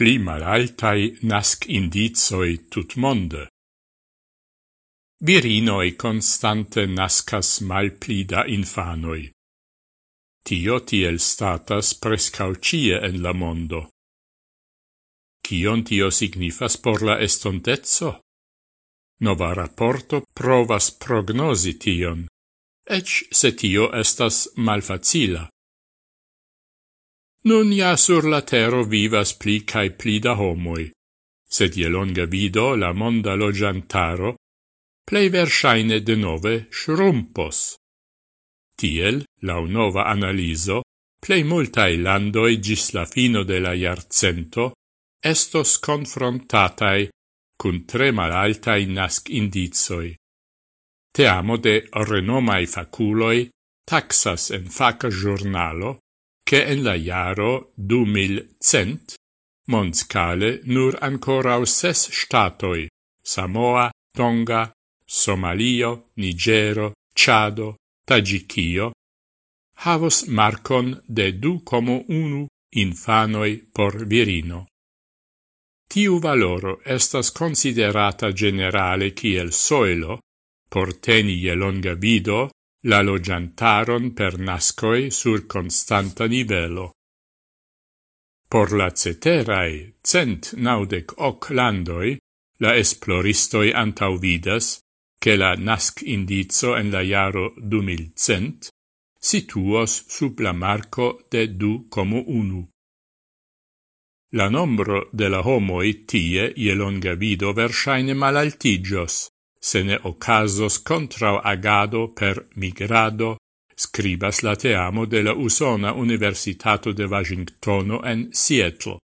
pli malaltai nasc indizoi tut monde. Virinoi constante nascas mal pli da infanoi. Tio tiel statas prescaucie en la mondo. Cion tio signifas por la estontezzo? Nova rapporto provas prognosi tion, ec se tio estas malfacila. Nun ja sur la tero vivas pli cae pli da homoi, sed je longa vido la monda logiantaro plei versaine de nove shrumpos. Tiel, lau nova analiso, plei multae landoi gis la fino de la iarcento estos confrontatai cun tre malaltai nasc indizoi. Te amo de renomai faculoi taxas en faca giornalo che en la jaro du mil cent monscale nur ancorau ses statoi, Samoa, Tonga, Somalio, Nigero, Chado, Tagichio, havos marcon de du como unu infanoi por virino. Tiu valoro estas considerata generale kiel soelo, por teni je longa vido la logiantaron per nascoi sur constanta nivelo. Por la ceterae cent naudec hoc landoi, la esploristoi antauvidas che la nasc indizo en la iaro 2100 situos sub la marco de du como unu. La nombro de la homoi tie je longa vido versaine malaltigios, se ne ocasos contra agado per migrado, scribas la teamo de la Usona Universitato de Washingtono en Seattle.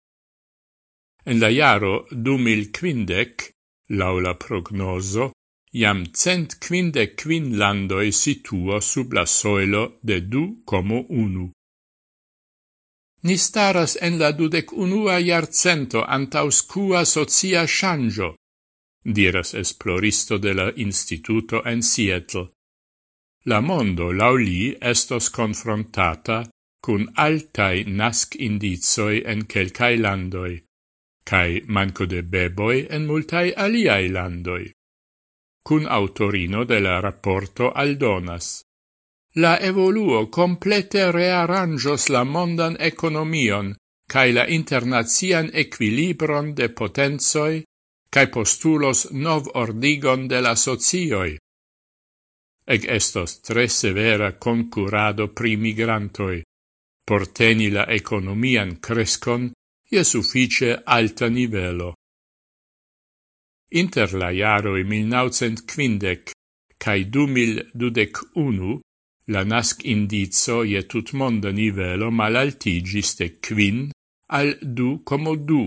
En la jaro 2015, laula prognoso, iam cent quinde quin landoi situo sub la soilo de du como unu. Ni staras en la dudec unua iarcento antauscua socia shangio, diras esploristo de la instituto en Seattle. La mondo lauli estos confrontata cun altai nasc indizoi en quelcae landoi, cae manco de beboi en multai aliai landoi. Cun autorino de la rapporto aldonas. La evoluo complete rearrangios la mondan economion cae la internazian equilibron de potenzoi cae postulos nov ordigon de la socioi. Eg estos tre severa concurado pri migrantoi, por teni la economian crescon je suffice alta nivelo. Inter la iaroi 1950 cae 2021 la nasc indizo je tutmonda nivelo malaltigis de quin al du como du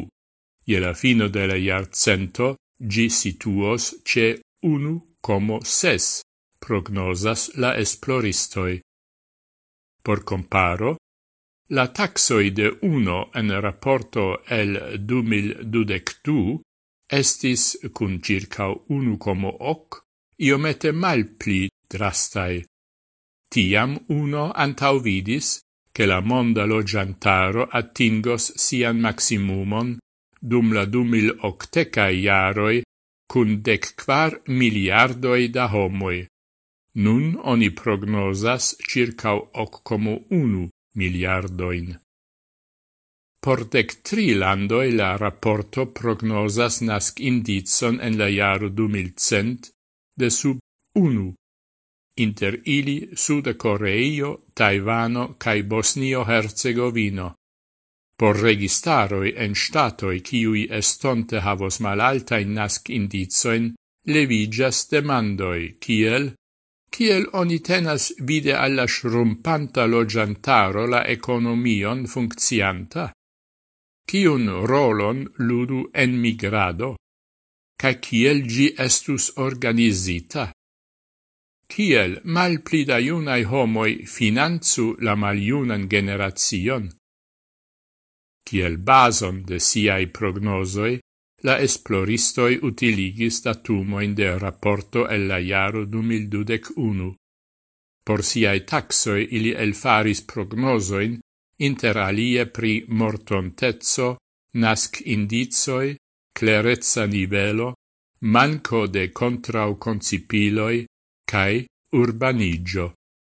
Je la fino de la iarcento gi situos ce unu como ses, prognosas la esploristoi. Por comparo, la taxoi de uno en rapporto el 2012 estis cun circa unu como hoc, iomete mal pli drastai. Tiam uno antauvidis che la monda lo giantaro attingos sian maximumon dum la du mil octecai iaroi, cun dec quar miliardoi da homoi. Nun oni prognosas circa occomo unu miliardoin. Por dec tri landoi la rapporto prognosas nasc indizon en la jaro du mil cent de sub unu inter ili Sud Coreio, Taivano cae Bosnio-Herzegovino. Por registaroi en statoi ciui estonte havos malaltain nasc indizoin, levigas demandoi, kiel kiel oni tenas vide alla shrumpanta logiantaro la economion funccianta? Cion rolon ludu en migrado? Ca kiel gi estus organizita? Kiel mal pli da iunai homoi finanzu la maliunan generazion? Kiel bason de siai prognosoi, la esploristoi utiligis datumoin de rapporto el la jaro 2021. Por siai taxoi ili elfaris prognosoin inter alie pri mortontezzo, nasc indizoi, clerezza nivelo, manco de contrau concipiloi, cae urbanigio.